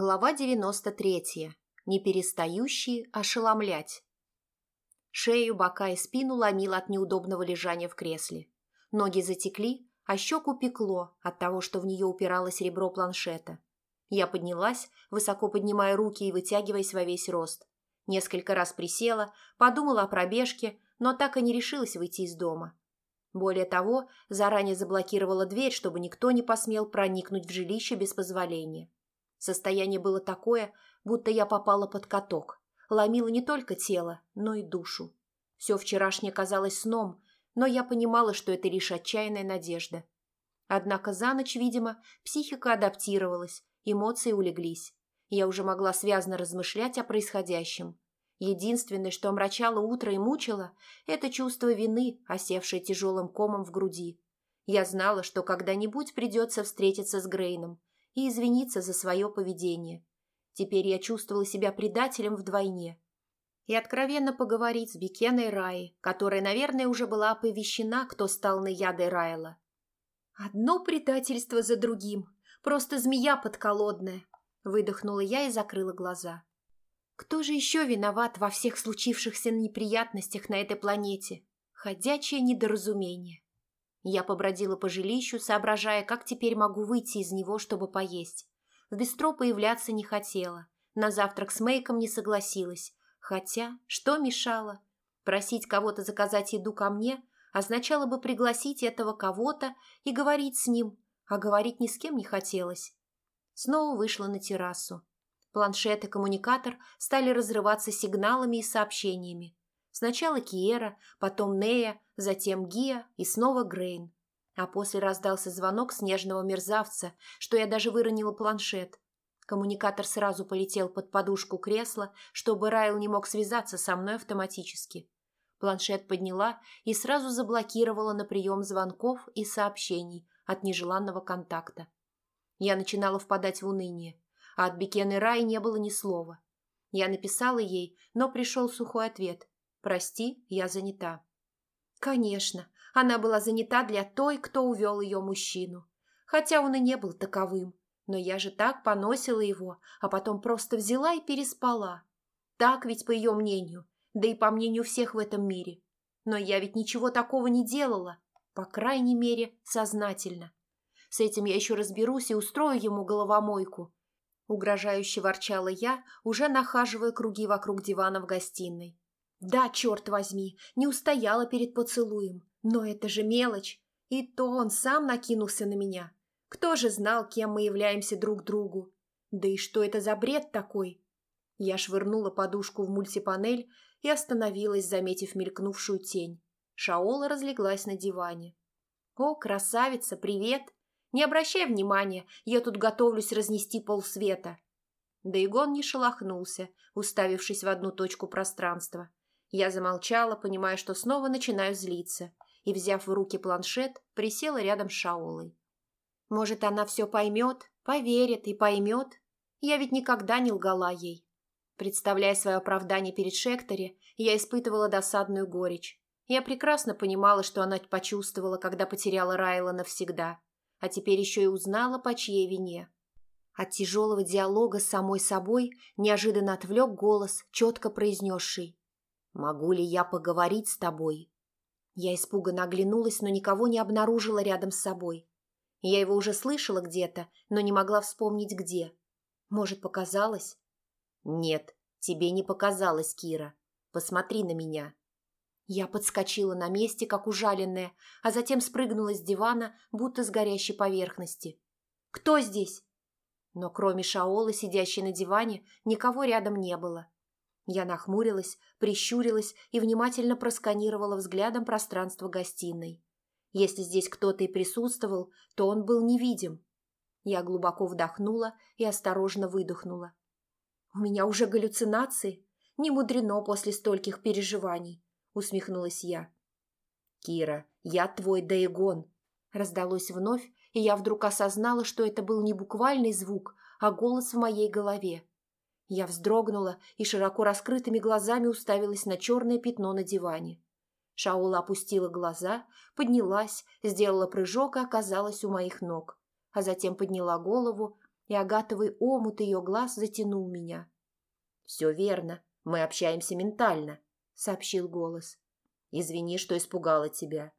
Глава 93. Неперестающие ошеломлять. Шею, бока и спину ломило от неудобного лежания в кресле. Ноги затекли, а щеку пекло от того, что в нее упиралось ребро планшета. Я поднялась, высоко поднимая руки и вытягиваясь во весь рост. Несколько раз присела, подумала о пробежке, но так и не решилась выйти из дома. Более того, заранее заблокировала дверь, чтобы никто не посмел проникнуть в жилище без позволения. Состояние было такое, будто я попала под каток. Ломило не только тело, но и душу. Все вчерашнее казалось сном, но я понимала, что это лишь отчаянная надежда. Однако за ночь, видимо, психика адаптировалась, эмоции улеглись. Я уже могла связно размышлять о происходящем. Единственное, что омрачало утро и мучило, это чувство вины, осевшее тяжелым комом в груди. Я знала, что когда-нибудь придется встретиться с Грейном, и извиниться за свое поведение. Теперь я чувствовала себя предателем вдвойне. И откровенно поговорить с Бекеной Раи, которая, наверное, уже была оповещена, кто стал наядой Райла. «Одно предательство за другим. Просто змея подколодная», – выдохнула я и закрыла глаза. «Кто же еще виноват во всех случившихся неприятностях на этой планете? Ходячее недоразумение». Я побродила по жилищу, соображая, как теперь могу выйти из него, чтобы поесть. В бистро появляться не хотела. На завтрак с Мейком не согласилась. Хотя, что мешало? Просить кого-то заказать еду ко мне означало бы пригласить этого кого-то и говорить с ним, а говорить ни с кем не хотелось. Снова вышла на террасу. Планшет и коммуникатор стали разрываться сигналами и сообщениями. Сначала Киера, потом Нея, затем Гия и снова Грейн. А после раздался звонок снежного мерзавца, что я даже выронила планшет. Коммуникатор сразу полетел под подушку кресла, чтобы Райл не мог связаться со мной автоматически. Планшет подняла и сразу заблокировала на прием звонков и сообщений от нежеланного контакта. Я начинала впадать в уныние, а от Бекены Рай не было ни слова. Я написала ей, но пришел сухой ответ. «Прости, я занята». Конечно, она была занята для той, кто увел ее мужчину. Хотя он и не был таковым. Но я же так поносила его, а потом просто взяла и переспала. Так ведь, по ее мнению, да и по мнению всех в этом мире. Но я ведь ничего такого не делала, по крайней мере, сознательно. С этим я еще разберусь и устрою ему головомойку. Угрожающе ворчала я, уже нахаживая круги вокруг дивана в гостиной. Да, черт возьми, не устояла перед поцелуем. Но это же мелочь. И то он сам накинулся на меня. Кто же знал, кем мы являемся друг другу? Да и что это за бред такой? Я швырнула подушку в мультипанель и остановилась, заметив мелькнувшую тень. Шаола разлеглась на диване. «О, красавица, привет! Не обращай внимания, я тут готовлюсь разнести полсвета». Дейгон не шелохнулся, уставившись в одну точку пространства. Я замолчала, понимая, что снова начинаю злиться, и, взяв в руки планшет, присела рядом с Шаолой. Может, она все поймет, поверит и поймет? Я ведь никогда не лгала ей. Представляя свое оправдание перед Шектори, я испытывала досадную горечь. Я прекрасно понимала, что она почувствовала, когда потеряла Райла навсегда, а теперь еще и узнала, по чьей вине. От тяжелого диалога с самой собой неожиданно отвлек голос, четко произнесший «Могу ли я поговорить с тобой?» Я испуганно оглянулась, но никого не обнаружила рядом с собой. Я его уже слышала где-то, но не могла вспомнить где. Может, показалось? Нет, тебе не показалось, Кира. Посмотри на меня. Я подскочила на месте, как ужаленная, а затем спрыгнула с дивана, будто с горящей поверхности. «Кто здесь?» Но кроме Шаолы, сидящей на диване, никого рядом не было. Я нахмурилась, прищурилась и внимательно просканировала взглядом пространство гостиной. Если здесь кто-то и присутствовал, то он был невидим. Я глубоко вдохнула и осторожно выдохнула. «У меня уже галлюцинации? Не мудрено после стольких переживаний», — усмехнулась я. «Кира, я твой Daegon», — раздалось вновь, и я вдруг осознала, что это был не буквальный звук, а голос в моей голове. Я вздрогнула и широко раскрытыми глазами уставилась на черное пятно на диване. Шаула опустила глаза, поднялась, сделала прыжок и оказалась у моих ног, а затем подняла голову и агатовый омут ее глаз затянул меня. «Все верно, мы общаемся ментально», — сообщил голос. «Извини, что испугала тебя».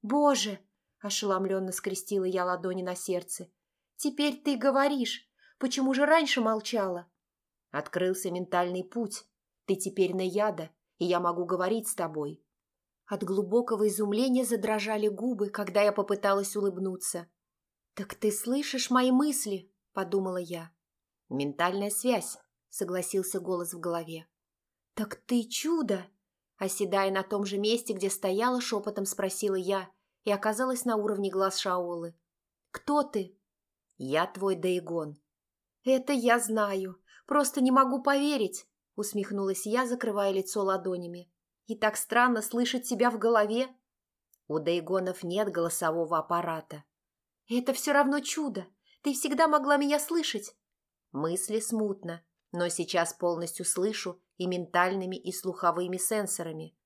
«Боже!» — ошеломленно скрестила я ладони на сердце. «Теперь ты говоришь. Почему же раньше молчала?» «Открылся ментальный путь. Ты теперь на яда, и я могу говорить с тобой». От глубокого изумления задрожали губы, когда я попыталась улыбнуться. «Так ты слышишь мои мысли?» – подумала я. «Ментальная связь», – согласился голос в голове. «Так ты чудо!» Оседая на том же месте, где стояла, шепотом спросила я и оказалась на уровне глаз Шаолы. «Кто ты?» «Я твой Дейгон». «Это я знаю. Просто не могу поверить», — усмехнулась я, закрывая лицо ладонями. И так странно слышать себя в голове. У Дейгонов нет голосового аппарата. Это все равно чудо. Ты всегда могла меня слышать. Мысли смутно, но сейчас полностью слышу и ментальными, и слуховыми сенсорами.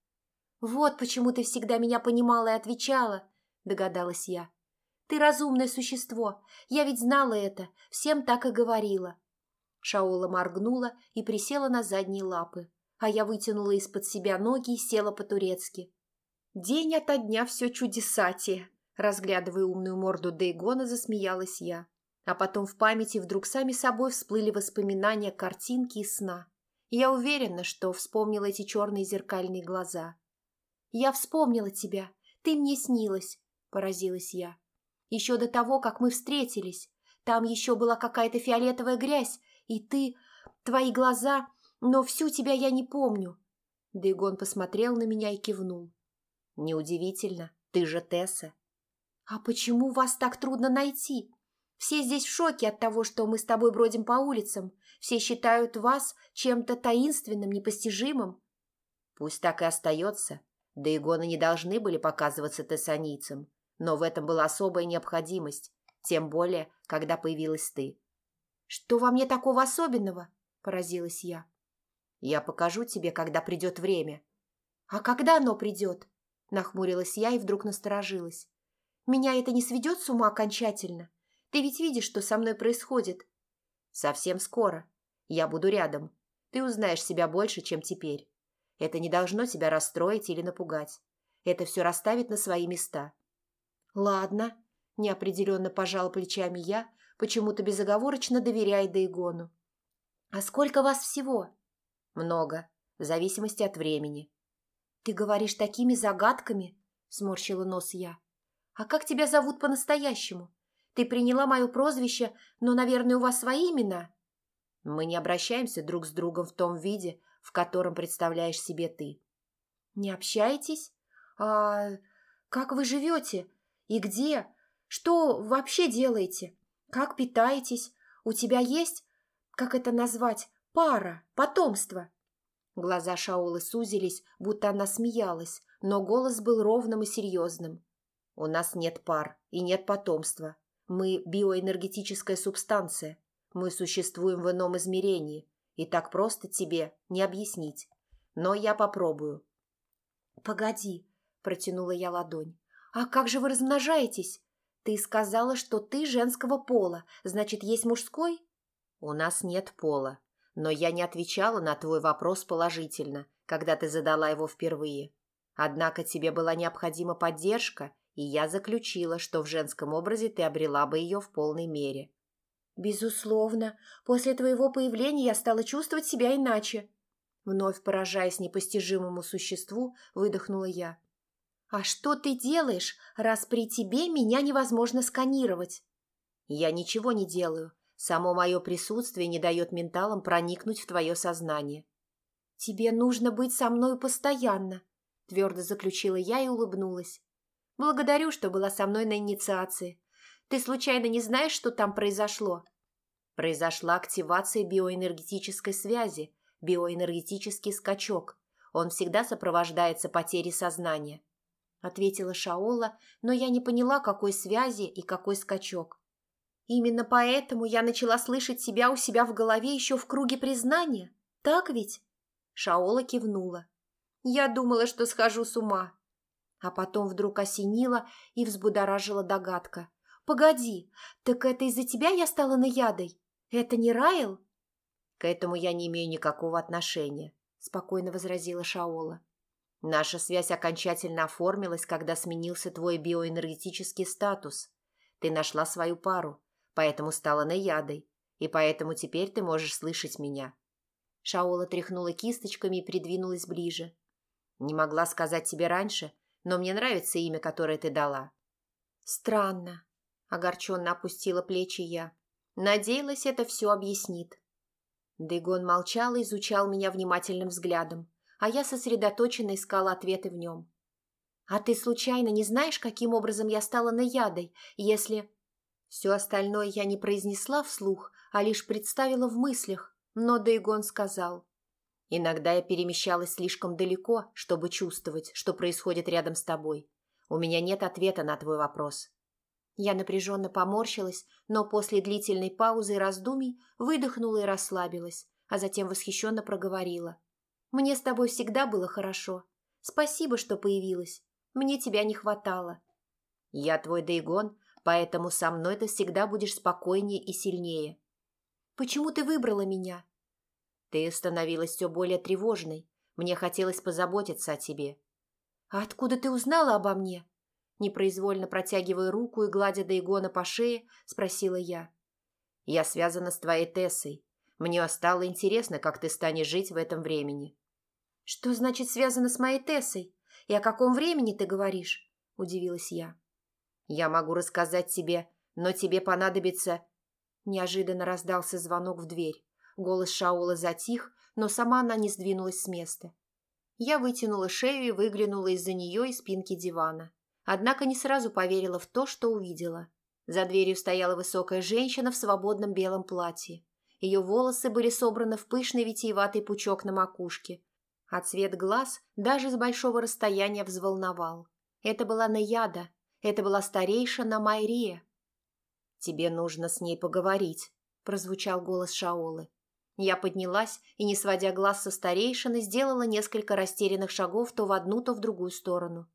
Вот почему ты всегда меня понимала и отвечала, догадалась я. Ты разумное существо. Я ведь знала это, всем так и говорила. Шаула моргнула и присела на задние лапы а я вытянула из-под себя ноги и села по-турецки. День ото дня все чудесатие. Разглядывая умную морду Дейгона, засмеялась я. А потом в памяти вдруг сами собой всплыли воспоминания картинки и сна. я уверена, что вспомнила эти черные зеркальные глаза. «Я вспомнила тебя. Ты мне снилась», – поразилась я. «Еще до того, как мы встретились. Там еще была какая-то фиолетовая грязь, и ты... Твои глаза но всю тебя я не помню. Дейгон посмотрел на меня и кивнул. Неудивительно, ты же Тесса. А почему вас так трудно найти? Все здесь в шоке от того, что мы с тобой бродим по улицам. Все считают вас чем-то таинственным, непостижимым. Пусть так и остается. Дейгоны не должны были показываться тессанийцам, но в этом была особая необходимость, тем более, когда появилась ты. «Что во мне такого особенного?» – поразилась я. Я покажу тебе, когда придет время». «А когда оно придет?» – нахмурилась я и вдруг насторожилась. «Меня это не сведет с ума окончательно? Ты ведь видишь, что со мной происходит?» «Совсем скоро. Я буду рядом. Ты узнаешь себя больше, чем теперь. Это не должно тебя расстроить или напугать. Это все расставит на свои места». «Ладно», – неопределенно пожала плечами я, почему-то безоговорочно доверяя Дейгону. «А сколько вас всего?» Много, в зависимости от времени. Ты говоришь такими загадками, сморщила нос я. А как тебя зовут по-настоящему? Ты приняла мое прозвище, но, наверное, у вас свои имена? Мы не обращаемся друг с другом в том виде, в котором представляешь себе ты. Не общаетесь? А как вы живете? И где? Что вообще делаете? Как питаетесь? У тебя есть, как это назвать, Пара, потомство. Глаза Шаолы сузились, будто она смеялась, но голос был ровным и серьезным. У нас нет пар и нет потомства. Мы биоэнергетическая субстанция. Мы существуем в ином измерении, и так просто тебе не объяснить. Но я попробую. «Погоди», – протянула я ладонь. «А как же вы размножаетесь? Ты сказала, что ты женского пола, значит, есть мужской?» «У нас нет пола но я не отвечала на твой вопрос положительно, когда ты задала его впервые. Однако тебе была необходима поддержка, и я заключила, что в женском образе ты обрела бы ее в полной мере. «Безусловно. После твоего появления я стала чувствовать себя иначе». Вновь поражаясь непостижимому существу, выдохнула я. «А что ты делаешь, раз при тебе меня невозможно сканировать?» «Я ничего не делаю. Само мое присутствие не дает менталам проникнуть в твое сознание. «Тебе нужно быть со мной постоянно», – твердо заключила я и улыбнулась. «Благодарю, что была со мной на инициации. Ты случайно не знаешь, что там произошло?» Произошла активация биоэнергетической связи, биоэнергетический скачок. Он всегда сопровождается потерей сознания. Ответила Шаола, но я не поняла, какой связи и какой скачок. Именно поэтому я начала слышать себя у себя в голове еще в круге признания. Так ведь? Шаола кивнула. Я думала, что схожу с ума. А потом вдруг осенила и взбудоражила догадка. Погоди, так это из-за тебя я стала наядой? Это не Райл?» «К этому я не имею никакого отношения», – спокойно возразила Шаола. «Наша связь окончательно оформилась, когда сменился твой биоэнергетический статус. Ты нашла свою пару, поэтому стала наядой, и поэтому теперь ты можешь слышать меня». Шаола тряхнула кисточками и придвинулась ближе. «Не могла сказать тебе раньше, но мне нравится имя, которое ты дала». «Странно», – огорченно опустила плечи я. Надеялась, это все объяснит. Дейгон молчал и изучал меня внимательным взглядом, а я сосредоточенно искала ответы в нем. «А ты случайно не знаешь, каким образом я стала наядой, если...» Все остальное я не произнесла вслух, а лишь представила в мыслях, но Дейгон сказал. «Иногда я перемещалась слишком далеко, чтобы чувствовать, что происходит рядом с тобой. У меня нет ответа на твой вопрос. Я напряженно поморщилась, но после длительной паузы и раздумий выдохнула и расслабилась, а затем восхищенно проговорила. «Мне с тобой всегда было хорошо. Спасибо, что появилась. Мне тебя не хватало». «Я твой Дейгон, поэтому со мной ты всегда будешь спокойнее и сильнее». «Почему ты выбрала меня?» «Ты становилась все более тревожной. Мне хотелось позаботиться о тебе». «А откуда ты узнала обо мне?» Непроизвольно протягивая руку и гладя Дейгона по шее, спросила я. «Я связана с твоей Тессой. Мне стало интересно, как ты станешь жить в этом времени». «Что значит связано с моей Тессой? И о каком времени ты говоришь?» – удивилась я. «Я могу рассказать тебе, но тебе понадобится...» Неожиданно раздался звонок в дверь. Голос Шаула затих, но сама она не сдвинулась с места. Я вытянула шею и выглянула из-за нее из спинки дивана. Однако не сразу поверила в то, что увидела. За дверью стояла высокая женщина в свободном белом платье. Ее волосы были собраны в пышный витиеватый пучок на макушке, а цвет глаз даже с большого расстояния взволновал. Это была Наяда, это была старейшина Майрия. «Тебе нужно с ней поговорить», – прозвучал голос Шаолы. Я поднялась и, не сводя глаз со старейшины, сделала несколько растерянных шагов то в одну, то в другую сторону.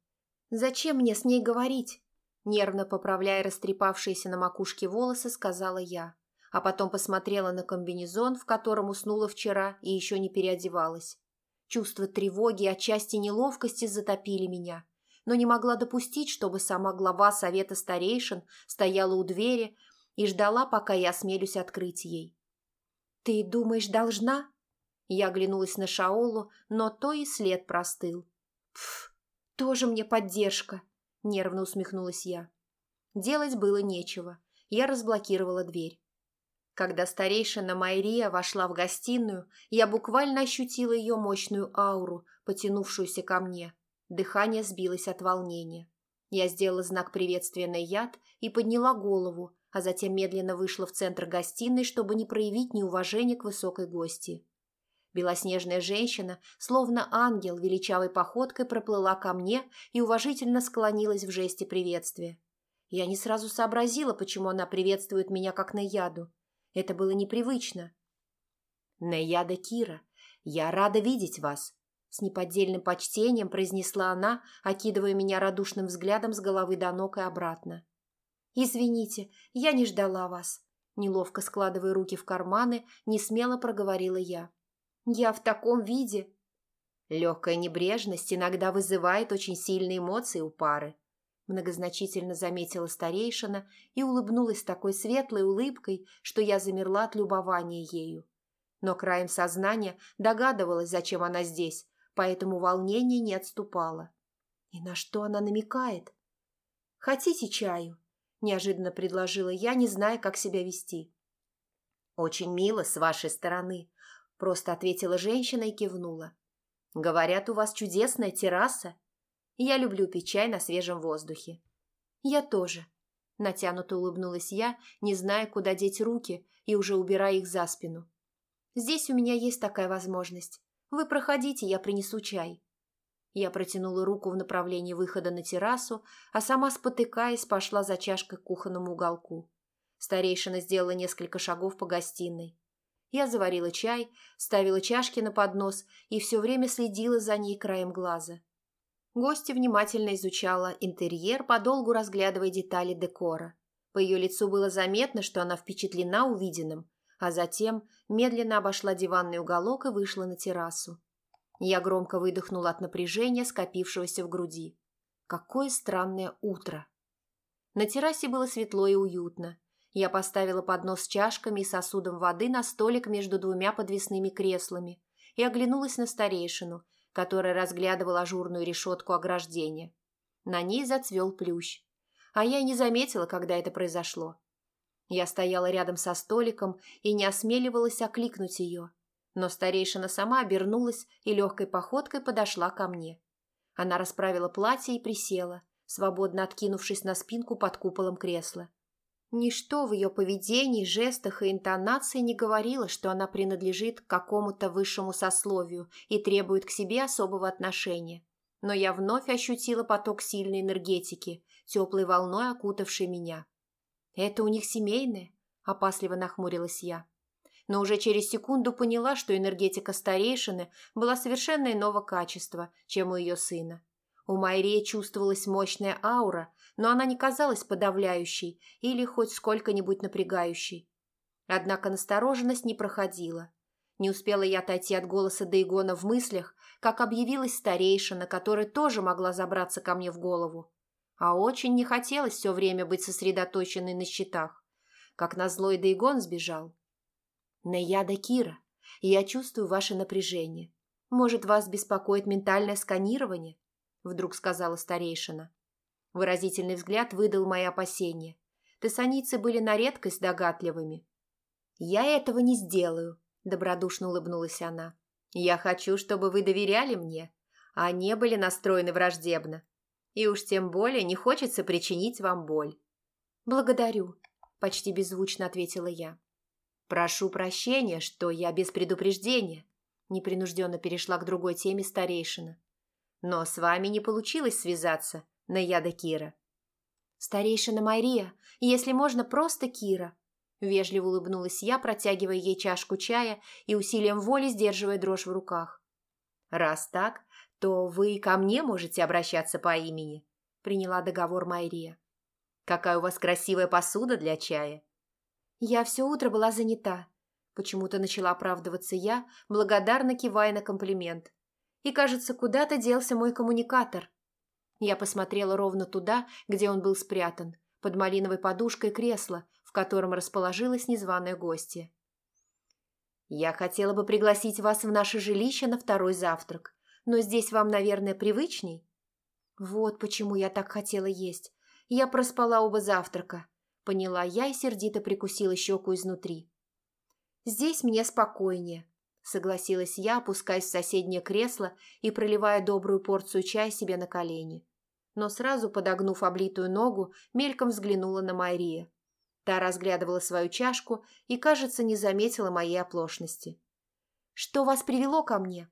«Зачем мне с ней говорить?» Нервно поправляя растрепавшиеся на макушке волосы, сказала я, а потом посмотрела на комбинезон, в котором уснула вчера и еще не переодевалась. Чувство тревоги и отчасти неловкости затопили меня, но не могла допустить, чтобы сама глава совета старейшин стояла у двери и ждала, пока я осмелюсь открыть ей. «Ты думаешь, должна?» Я оглянулась на Шаолу, но то и след простыл. Пф, «Тоже мне поддержка», – нервно усмехнулась я. Делать было нечего. Я разблокировала дверь. Когда старейшина Майрия вошла в гостиную, я буквально ощутила ее мощную ауру, потянувшуюся ко мне. Дыхание сбилось от волнения. Я сделала знак приветствия на яд и подняла голову, а затем медленно вышла в центр гостиной, чтобы не проявить неуважения к высокой гости. Белоснежная женщина, словно ангел, величавой походкой проплыла ко мне и уважительно склонилась в жесте приветствия. Я не сразу сообразила, почему она приветствует меня как Наяду. Это было непривычно. «Наяда Кира, я рада видеть вас», — с неподдельным почтением произнесла она, окидывая меня радушным взглядом с головы до ног и обратно. «Извините, я не ждала вас», — неловко складывая руки в карманы, не смело проговорила я. Я в таком виде. Легкая небрежность иногда вызывает очень сильные эмоции у пары. Многозначительно заметила старейшина и улыбнулась такой светлой улыбкой, что я замерла от любования ею. Но краем сознания догадывалась, зачем она здесь, поэтому волнение не отступало. И на что она намекает? «Хотите чаю?» – неожиданно предложила я, не зная, как себя вести. «Очень мило с вашей стороны», Просто ответила женщина и кивнула. «Говорят, у вас чудесная терраса. Я люблю пить чай на свежем воздухе». «Я тоже», – натянуто улыбнулась я, не зная, куда деть руки и уже убирая их за спину. «Здесь у меня есть такая возможность. Вы проходите, я принесу чай». Я протянула руку в направлении выхода на террасу, а сама, спотыкаясь, пошла за чашкой к кухонному уголку. Старейшина сделала несколько шагов по гостиной. Я заварила чай, ставила чашки на поднос и все время следила за ней краем глаза. Гостья внимательно изучала интерьер, подолгу разглядывая детали декора. По ее лицу было заметно, что она впечатлена увиденным, а затем медленно обошла диванный уголок и вышла на террасу. Я громко выдохнула от напряжения, скопившегося в груди. Какое странное утро! На террасе было светло и уютно. Я поставила поднос с чашками и сосудом воды на столик между двумя подвесными креслами и оглянулась на старейшину, которая разглядывала ажурную решетку ограждения. На ней зацвел плющ. А я не заметила, когда это произошло. Я стояла рядом со столиком и не осмеливалась окликнуть ее. Но старейшина сама обернулась и легкой походкой подошла ко мне. Она расправила платье и присела, свободно откинувшись на спинку под куполом кресла. Ничто в ее поведении, жестах и интонации не говорило, что она принадлежит к какому-то высшему сословию и требует к себе особого отношения. Но я вновь ощутила поток сильной энергетики, теплой волной окутавшей меня. «Это у них семейное?» – опасливо нахмурилась я. Но уже через секунду поняла, что энергетика старейшины была совершенно иного качества, чем у ее сына. У Майрии чувствовалась мощная аура, но она не казалась подавляющей или хоть сколько-нибудь напрягающей. Однако настороженность не проходила. Не успела я отойти от голоса Дейгона в мыслях, как объявилась старейшина, которая тоже могла забраться ко мне в голову. А очень не хотелось все время быть сосредоточенной на счетах. Как назло и Дейгон сбежал. «Наяда Кира, я чувствую ваше напряжение. Может, вас беспокоит ментальное сканирование?» Вдруг сказала старейшина. Выразительный взгляд выдал мои опасения. Тессаницы были на редкость догадливыми. «Я этого не сделаю», – добродушно улыбнулась она. «Я хочу, чтобы вы доверяли мне, а не были настроены враждебно. И уж тем более не хочется причинить вам боль». «Благодарю», – почти беззвучно ответила я. «Прошу прощения, что я без предупреждения», – непринужденно перешла к другой теме старейшина. Но с вами не получилось связаться, Наяда Кира. Старейшина Мария, если можно, просто Кира. Вежливо улыбнулась я, протягивая ей чашку чая и усилием воли сдерживая дрожь в руках. Раз так, то вы ко мне можете обращаться по имени, приняла договор Майрия. Какая у вас красивая посуда для чая. Я все утро была занята. Почему-то начала оправдываться я, благодарно кивая на комплимент и, кажется, куда-то делся мой коммуникатор. Я посмотрела ровно туда, где он был спрятан, под малиновой подушкой кресла, в котором расположилась незваная гостья. «Я хотела бы пригласить вас в наше жилище на второй завтрак, но здесь вам, наверное, привычней?» «Вот почему я так хотела есть. Я проспала оба завтрака», — поняла я и сердито прикусила щеку изнутри. «Здесь мне спокойнее, согласилась я, опускаясь в соседнее кресло и проливая добрую порцию чая себе на колени. Но сразу, подогнув облитую ногу, мельком взглянула на Мария. Та разглядывала свою чашку и, кажется, не заметила моей оплошности. «Что вас привело ко мне?»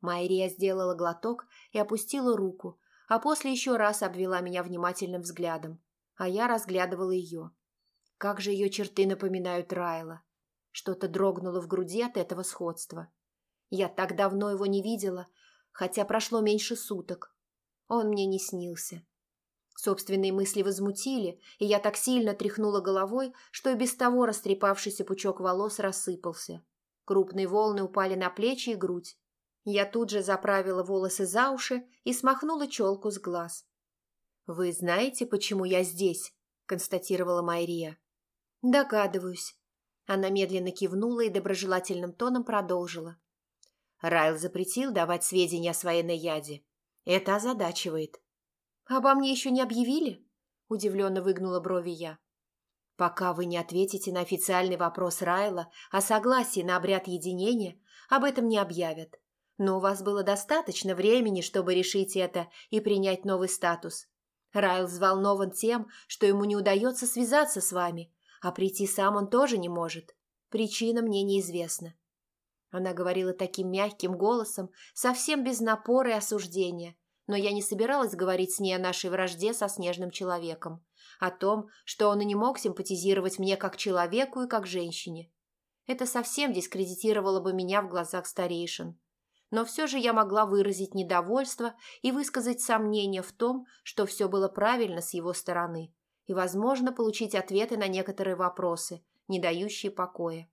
Майрия сделала глоток и опустила руку, а после еще раз обвела меня внимательным взглядом, а я разглядывала ее. Как же ее черты напоминают Райла. Что-то дрогнуло в груди от этого сходства. Я так давно его не видела, хотя прошло меньше суток. Он мне не снился. Собственные мысли возмутили, и я так сильно тряхнула головой, что и без того растрепавшийся пучок волос рассыпался. Крупные волны упали на плечи и грудь. Я тут же заправила волосы за уши и смахнула челку с глаз. «Вы знаете, почему я здесь?» – констатировала Майрия. «Догадываюсь», она медленно кивнула и доброжелательным тоном продолжила. Райл запретил давать сведения о своей наяде. Это озадачивает. «Обо мне еще не объявили?» – удивленно выгнула брови я. «Пока вы не ответите на официальный вопрос Райла о согласии на обряд единения, об этом не объявят. Но у вас было достаточно времени, чтобы решить это и принять новый статус. Райл взволнован тем, что ему не удается связаться с вами, а прийти сам он тоже не может. Причина мне неизвестна. Она говорила таким мягким голосом, совсем без напора и осуждения, но я не собиралась говорить с ней о нашей вражде со снежным человеком, о том, что он и не мог симпатизировать мне как человеку и как женщине. Это совсем дискредитировало бы меня в глазах старейшин. Но все же я могла выразить недовольство и высказать сомнение в том, что все было правильно с его стороны, и, возможно, получить ответы на некоторые вопросы, не дающие покоя.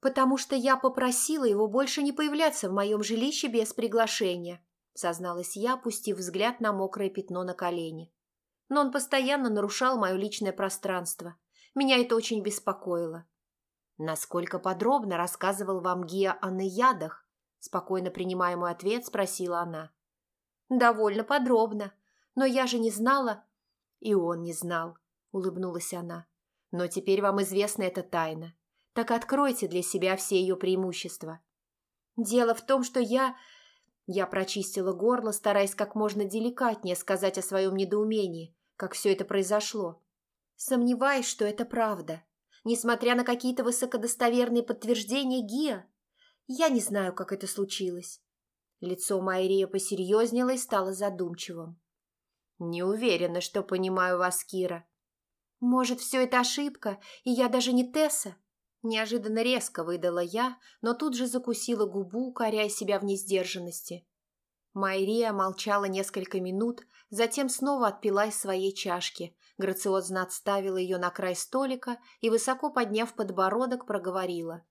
«Потому что я попросила его больше не появляться в моем жилище без приглашения», созналась я, опустив взгляд на мокрое пятно на колени. Но он постоянно нарушал мое личное пространство. Меня это очень беспокоило. «Насколько подробно рассказывал вам Гия о наядах?» Спокойно принимая мой ответ, спросила она. «Довольно подробно. Но я же не знала...» «И он не знал», — улыбнулась она. «Но теперь вам известна эта тайна. Так откройте для себя все ее преимущества». «Дело в том, что я...» Я прочистила горло, стараясь как можно деликатнее сказать о своем недоумении, как все это произошло. Сомневаюсь, что это правда. Несмотря на какие-то высокодостоверные подтверждения Гия, я не знаю, как это случилось. Лицо Майрия посерьезнело и стало задумчивым. «Не уверена, что понимаю вас, Кира». «Может, все это ошибка, и я даже не Тесса?» Неожиданно резко выдала я, но тут же закусила губу, коряя себя в несдержанности. Майрия молчала несколько минут, затем снова отпила из своей чашки, грациозно отставила ее на край столика и, высоко подняв подбородок, проговорила.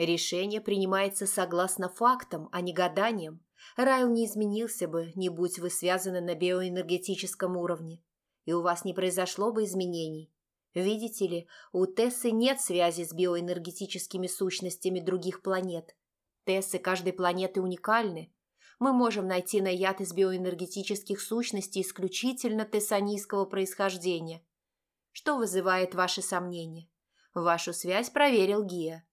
«Решение принимается согласно фактам, а не гаданиям. Райл не изменился бы, не будь вы связаны на биоэнергетическом уровне, и у вас не произошло бы изменений. Видите ли, у Тессы нет связи с биоэнергетическими сущностями других планет. Тессы каждой планеты уникальны. Мы можем найти на яд из биоэнергетических сущностей исключительно тессанийского происхождения. Что вызывает ваши сомнения? Вашу связь проверил Гия.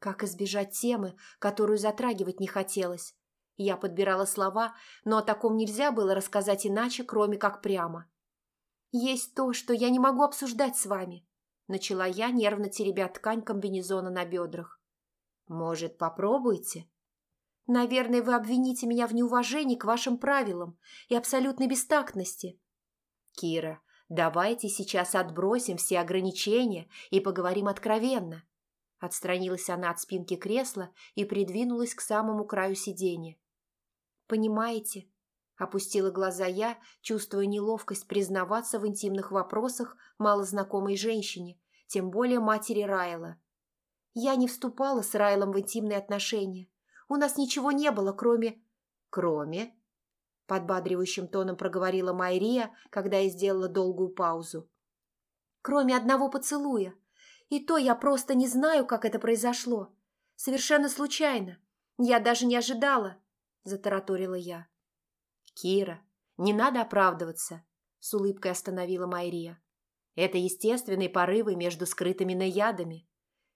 Как избежать темы, которую затрагивать не хотелось? Я подбирала слова, но о таком нельзя было рассказать иначе, кроме как прямо. «Есть то, что я не могу обсуждать с вами», – начала я, нервно теребя ткань комбинезона на бедрах. «Может, попробуйте?» «Наверное, вы обвините меня в неуважении к вашим правилам и абсолютной бестактности». «Кира, давайте сейчас отбросим все ограничения и поговорим откровенно». Отстранилась она от спинки кресла и придвинулась к самому краю сиденья. «Понимаете?» – опустила глаза я, чувствуя неловкость признаваться в интимных вопросах малознакомой женщине, тем более матери Райла. «Я не вступала с Райлом в интимные отношения. У нас ничего не было, кроме...» «Кроме?» – подбадривающим тоном проговорила Майрия, когда я сделала долгую паузу. «Кроме одного поцелуя. И то я просто не знаю, как это произошло. Совершенно случайно. Я даже не ожидала». – затараторила я. «Кира, не надо оправдываться», – с улыбкой остановила Майрия. «Это естественные порывы между скрытыми наядами.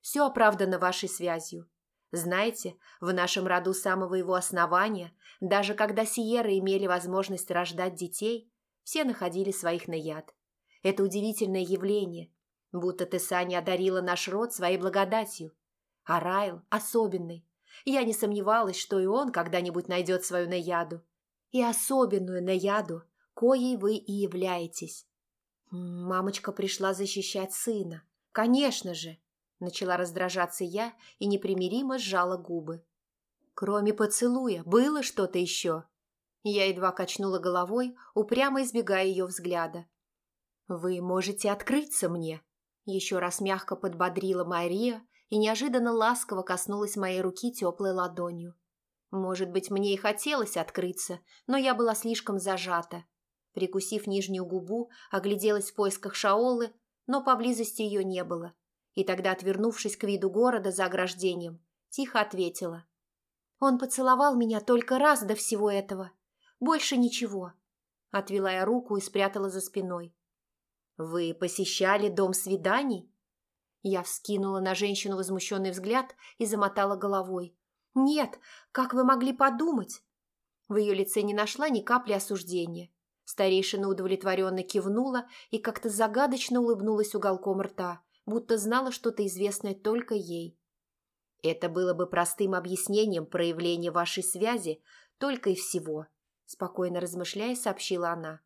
Все оправдано вашей связью. Знаете, в нашем роду самого его основания, даже когда Сиеры имели возможность рождать детей, все находили своих наяд. Это удивительное явление, будто Тесания одарила наш род своей благодатью. А Райл особенный, я не сомневалась, что и он когда-нибудь найдет свою наяду. И особенную наяду, коей вы и являетесь. Мамочка пришла защищать сына. Конечно же. Начала раздражаться я и непримиримо сжала губы. Кроме поцелуя, было что-то еще? Я едва качнула головой, упрямо избегая ее взгляда. «Вы можете открыться мне», – еще раз мягко подбодрила Мария и неожиданно ласково коснулась моей руки теплой ладонью. Может быть, мне и хотелось открыться, но я была слишком зажата. Прикусив нижнюю губу, огляделась в поисках Шаолы, но поблизости ее не было. И тогда, отвернувшись к виду города за ограждением, тихо ответила. «Он поцеловал меня только раз до всего этого. Больше ничего». Отвела я руку и спрятала за спиной. «Вы посещали дом свиданий?» Я вскинула на женщину возмущенный взгляд и замотала головой. «Нет, как вы могли подумать?» В ее лице не нашла ни капли осуждения. Старейшина удовлетворенно кивнула и как-то загадочно улыбнулась уголком рта, будто знала что-то известное только ей. «Это было бы простым объяснением проявления вашей связи, только и всего», спокойно размышляя, сообщила она.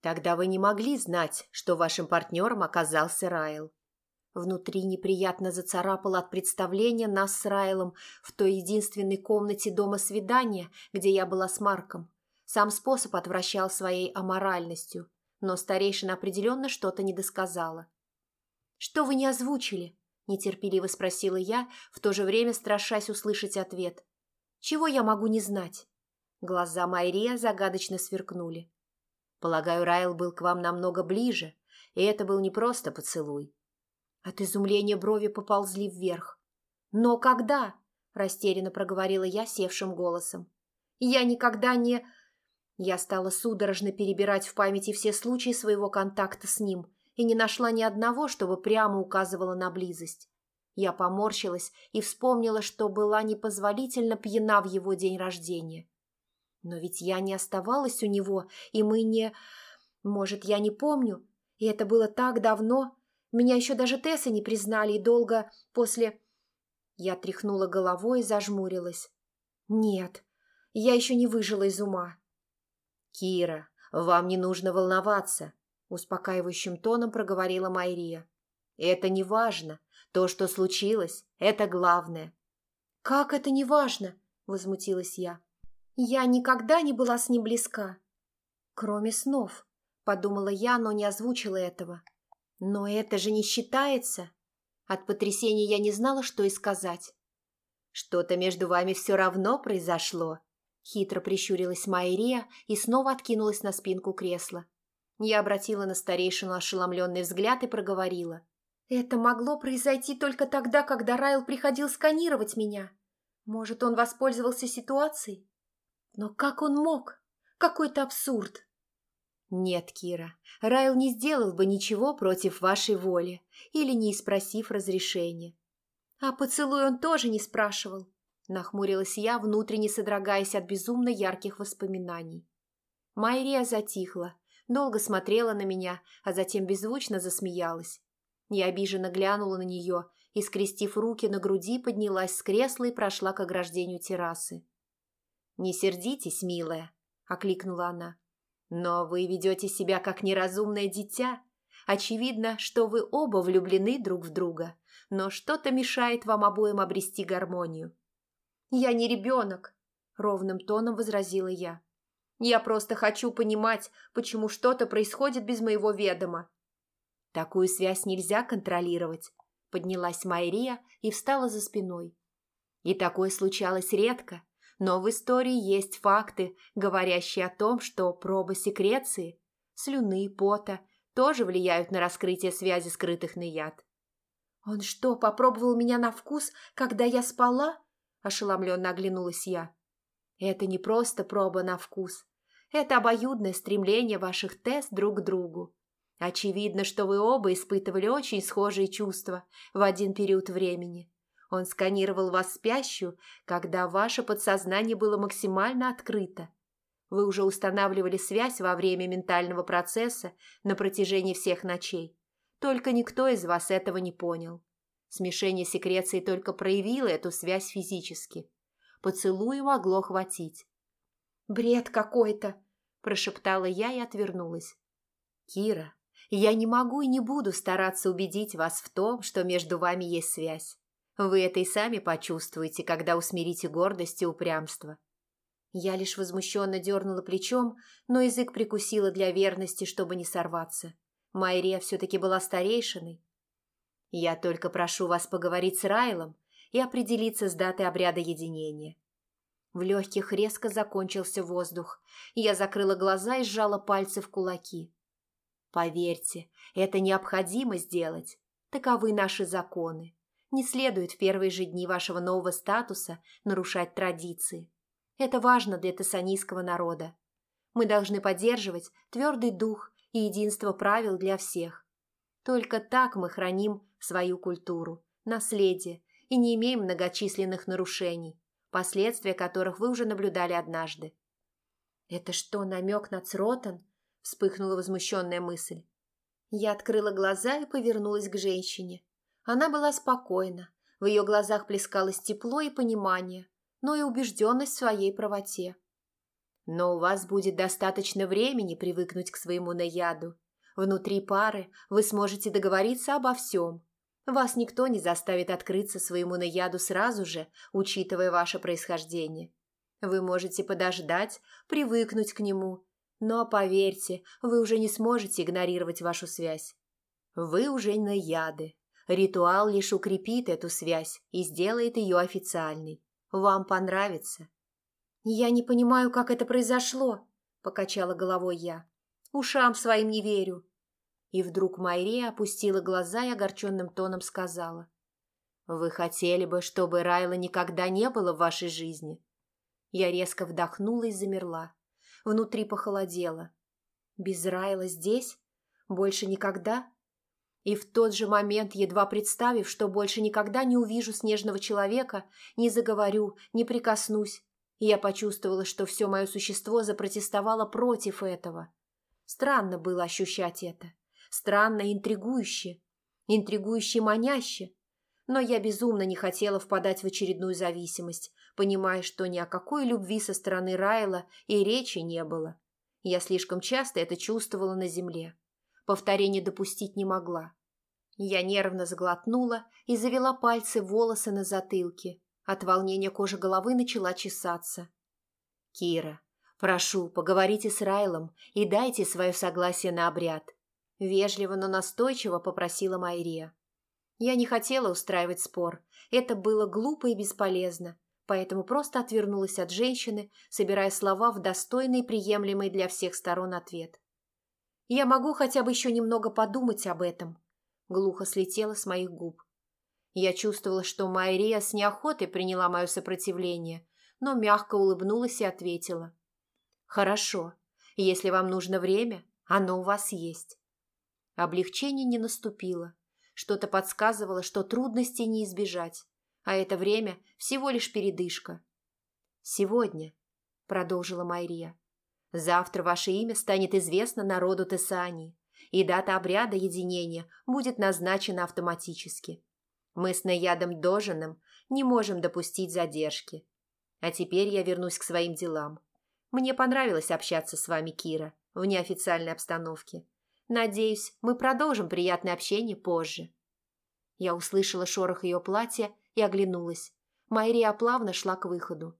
«Тогда вы не могли знать, что вашим партнером оказался Райл. Внутри неприятно зацарапало от представления нас с Райлом в той единственной комнате дома свидания, где я была с Марком. Сам способ отвращал своей аморальностью, но старейшина определенно что-то не досказала. «Что вы не озвучили?» – нетерпеливо спросила я, в то же время страшась услышать ответ. «Чего я могу не знать?» Глаза Майрия загадочно сверкнули. «Полагаю, Райл был к вам намного ближе, и это был не просто поцелуй». От изумления брови поползли вверх. «Но когда?» – растерянно проговорила я севшим голосом. «Я никогда не...» Я стала судорожно перебирать в памяти все случаи своего контакта с ним и не нашла ни одного, чтобы прямо указывало на близость. Я поморщилась и вспомнила, что была непозволительно пьяна в его день рождения. Но ведь я не оставалась у него, и мы не... Может, я не помню, и это было так давно. Меня еще даже Тесса не признали, и долго после... Я тряхнула головой и зажмурилась. Нет, я еще не выжила из ума. «Кира, вам не нужно волноваться», – успокаивающим тоном проговорила Майрия. «Это не важно. То, что случилось, это главное». «Как это не важно?» – возмутилась я. «Я никогда не была с ним близка». «Кроме снов», – подумала я, но не озвучила этого. «Но это же не считается». От потрясения я не знала, что и сказать. «Что-то между вами все равно произошло», Хитро прищурилась Майрия и снова откинулась на спинку кресла. Я обратила на старейшину ошеломленный взгляд и проговорила. «Это могло произойти только тогда, когда Райл приходил сканировать меня. Может, он воспользовался ситуацией? Но как он мог? Какой-то абсурд!» «Нет, Кира, Райл не сделал бы ничего против вашей воли или не спросив разрешения. А поцелуй он тоже не спрашивал. Нахмурилась я, внутренне содрогаясь от безумно ярких воспоминаний. Майрия затихла, долго смотрела на меня, а затем беззвучно засмеялась. Я обиженно глянула на нее и, скрестив руки на груди, поднялась с кресла и прошла к ограждению террасы. «Не сердитесь, милая», — окликнула она. «Но вы ведете себя как неразумное дитя. Очевидно, что вы оба влюблены друг в друга, но что-то мешает вам обоим обрести гармонию. «Я не ребенок», — ровным тоном возразила я. «Я просто хочу понимать, почему что-то происходит без моего ведома». «Такую связь нельзя контролировать», — поднялась Майрия и встала за спиной. И такое случалось редко, но в истории есть факты, говорящие о том, что пробы секреции, слюны, пота тоже влияют на раскрытие связи скрытых на яд. «Он что, попробовал меня на вкус, когда я спала?» – ошеломленно оглянулась я. «Это не просто проба на вкус. Это обоюдное стремление ваших тест друг к другу. Очевидно, что вы оба испытывали очень схожие чувства в один период времени. Он сканировал вас спящую, когда ваше подсознание было максимально открыто. Вы уже устанавливали связь во время ментального процесса на протяжении всех ночей. Только никто из вас этого не понял. Смешение секреции только проявило эту связь физически. Поцелуя могло хватить. «Бред какой-то!» – прошептала я и отвернулась. «Кира, я не могу и не буду стараться убедить вас в том, что между вами есть связь. Вы это и сами почувствуете, когда усмирите гордость и упрямство». Я лишь возмущенно дернула плечом, но язык прикусила для верности, чтобы не сорваться. Майрия все-таки была старейшиной, я только прошу вас поговорить с Райлом и определиться с датой обряда единения. В легких резко закончился воздух. Я закрыла глаза и сжала пальцы в кулаки. Поверьте, это необходимо сделать. Таковы наши законы. Не следует в первые же дни вашего нового статуса нарушать традиции. Это важно для тессанийского народа. Мы должны поддерживать твердый дух и единство правил для всех. Только так мы храним свою культуру, наследие и не имеем многочисленных нарушений, последствия которых вы уже наблюдали однажды. «Это что, намек на Цротан?» – вспыхнула возмущенная мысль. Я открыла глаза и повернулась к женщине. Она была спокойна, в ее глазах плескалось тепло и понимание, но и убежденность в своей правоте. «Но у вас будет достаточно времени привыкнуть к своему наяду. Внутри пары вы сможете договориться обо всем, вас никто не заставит открыться своему наяду сразу же, учитывая ваше происхождение. Вы можете подождать, привыкнуть к нему, Но поверьте, вы уже не сможете игнорировать вашу связь. Вы уже на яды. Ритуал лишь укрепит эту связь и сделает ее официальной. Вам понравится. Я не понимаю, как это произошло, покачала головой я. Ушам своим не верю. И вдруг Майрия опустила глаза и огорченным тоном сказала. «Вы хотели бы, чтобы Райла никогда не было в вашей жизни?» Я резко вдохнула и замерла. Внутри похолодело. «Без Райла здесь? Больше никогда?» И в тот же момент, едва представив, что больше никогда не увижу снежного человека, не заговорю, не прикоснусь, я почувствовала, что все мое существо запротестовало против этого. Странно было ощущать это. Странно интригующе. Интригующе маняще. Но я безумно не хотела впадать в очередную зависимость, понимая, что ни о какой любви со стороны Райла и речи не было. Я слишком часто это чувствовала на земле. Повторения допустить не могла. Я нервно сглотнула и завела пальцы волосы на затылке. От волнения кожа головы начала чесаться. «Кира, прошу, поговорите с Райлом и дайте свое согласие на обряд», вежливо, но настойчиво попросила Майрия. Я не хотела устраивать спор. Это было глупо и бесполезно, поэтому просто отвернулась от женщины, собирая слова в достойный и приемлемый для всех сторон ответ. Я могу хотя бы еще немного подумать об этом. Глухо слетело с моих губ. Я чувствовала, что Майрия с неохотой приняла мое сопротивление, но мягко улыбнулась и ответила. «Хорошо. Если вам нужно время, оно у вас есть». Облегчение не наступило. Что-то подсказывало, что трудностей не избежать, а это время всего лишь передышка. «Сегодня», — продолжила Майрия, Завтра ваше имя станет известно народу Тесании, и дата обряда единения будет назначена автоматически. Мы с Наядом Дожиным не можем допустить задержки. А теперь я вернусь к своим делам. Мне понравилось общаться с вами, Кира, в неофициальной обстановке. Надеюсь, мы продолжим приятное общение позже. Я услышала шорох ее платья и оглянулась. Майрия плавно шла к выходу.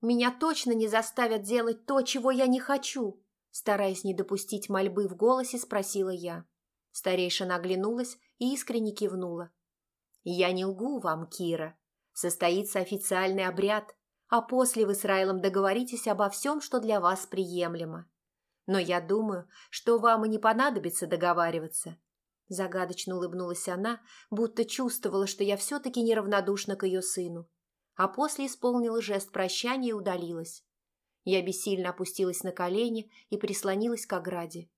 Меня точно не заставят делать то, чего я не хочу, стараясь не допустить мольбы в голосе, спросила я. Старейшина оглянулась и искренне кивнула. «Я не лгу вам, Кира. Состоится официальный обряд, а после вы с Райлом договоритесь обо всем, что для вас приемлемо. Но я думаю, что вам и не понадобится договариваться». Загадочно улыбнулась она, будто чувствовала, что я все-таки неравнодушна к ее сыну а после исполнила жест прощания и удалилась. Я бессильно опустилась на колени и прислонилась к ограде.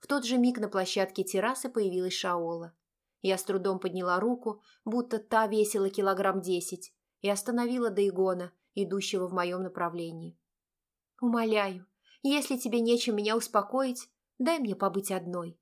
В тот же миг на площадке террасы появилась Шаола. Я с трудом подняла руку, будто та весила килограмм десять, и остановила Дейгона, идущего в моем направлении. «Умоляю, если тебе нечем меня успокоить, дай мне побыть одной»,